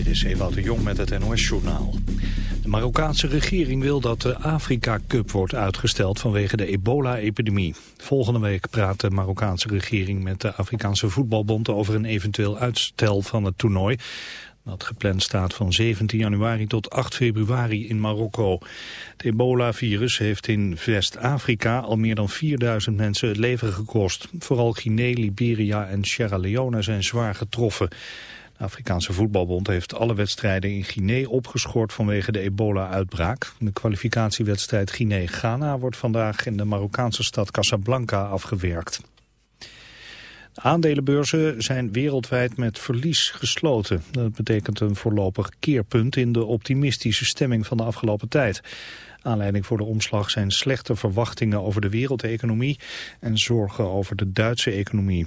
Dit is Ewout de Jong met het NOS-journaal. De Marokkaanse regering wil dat de Afrika Cup wordt uitgesteld vanwege de ebola-epidemie. Volgende week praat de Marokkaanse regering met de Afrikaanse voetbalbond over een eventueel uitstel van het toernooi. Dat gepland staat van 17 januari tot 8 februari in Marokko. Het ebola-virus heeft in West-Afrika al meer dan 4000 mensen het leven gekost. Vooral Guinea, Liberia en Sierra Leone zijn zwaar getroffen. De Afrikaanse voetbalbond heeft alle wedstrijden in Guinea opgeschort vanwege de ebola-uitbraak. De kwalificatiewedstrijd Guinea-Ghana wordt vandaag in de Marokkaanse stad Casablanca afgewerkt. De aandelenbeurzen zijn wereldwijd met verlies gesloten. Dat betekent een voorlopig keerpunt in de optimistische stemming van de afgelopen tijd. Aanleiding voor de omslag zijn slechte verwachtingen over de wereldeconomie en zorgen over de Duitse economie.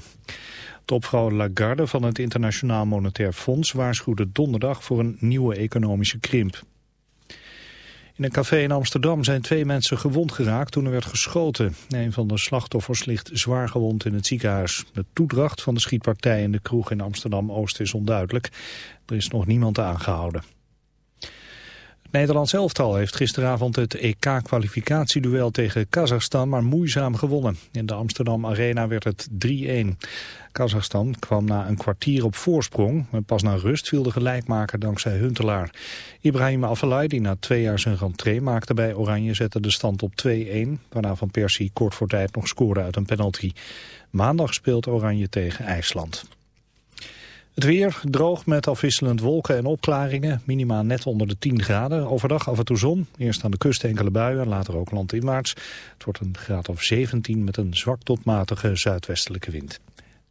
Topvrouw Lagarde van het Internationaal Monetair Fonds waarschuwde donderdag voor een nieuwe economische krimp. In een café in Amsterdam zijn twee mensen gewond geraakt toen er werd geschoten. Een van de slachtoffers ligt zwaar gewond in het ziekenhuis. De toedracht van de schietpartij in de kroeg in Amsterdam-Oost is onduidelijk. Er is nog niemand aangehouden. Nederlands elftal heeft gisteravond het EK-kwalificatieduel tegen Kazachstan maar moeizaam gewonnen. In de Amsterdam Arena werd het 3-1. Kazachstan kwam na een kwartier op voorsprong. Pas na rust viel de gelijkmaker dankzij Huntelaar. Ibrahim Afellay, die na twee jaar zijn rentree maakte bij Oranje, zette de stand op 2-1. Waarna Van Persie kort voor tijd nog scoorde uit een penalty. Maandag speelt Oranje tegen IJsland. Het weer droog met afwisselend wolken en opklaringen. Minima net onder de 10 graden. Overdag af en toe zon. Eerst aan de kust enkele buien, later ook landinwaarts. Het wordt een graad of 17 met een zwak tot matige zuidwestelijke wind.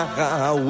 amarra o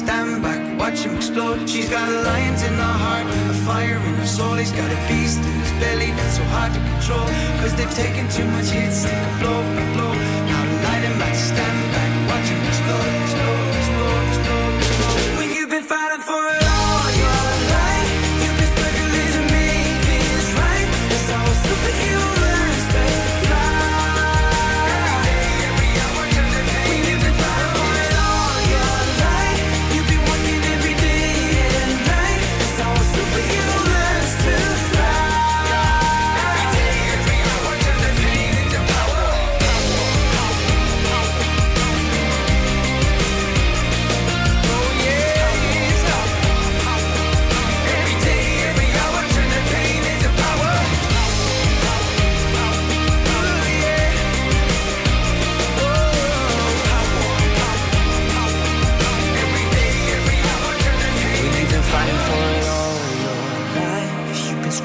stand back, watch him explode. She's got a lions in her heart, a fire in her soul. He's got a beast in his belly that's so hard to control. Cause they've taken too much hits, like a blow, a blow. Now light him back, stand back, watch him explode, explode, explode, explode. explode. When you've been fighting for it.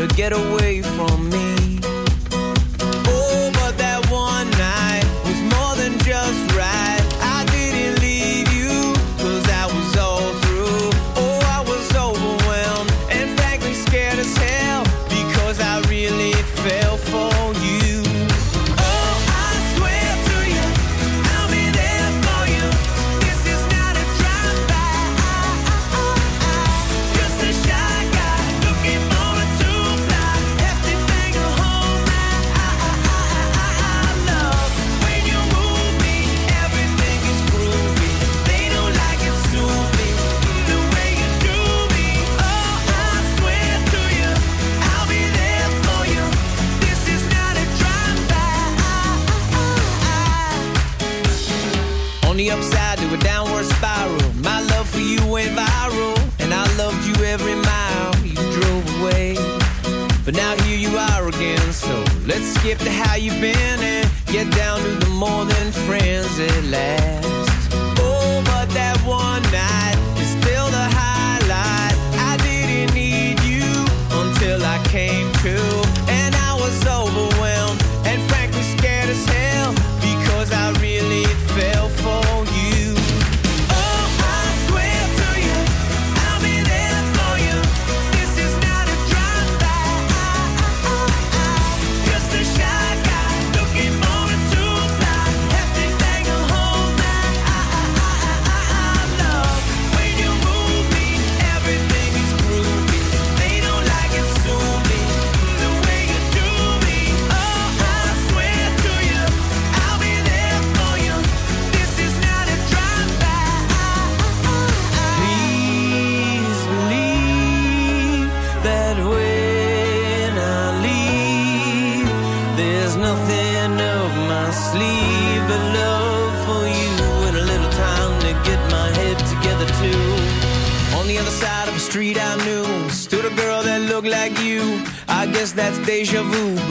to get away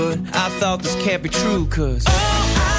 good. I thought this can't be true, cause. Oh, I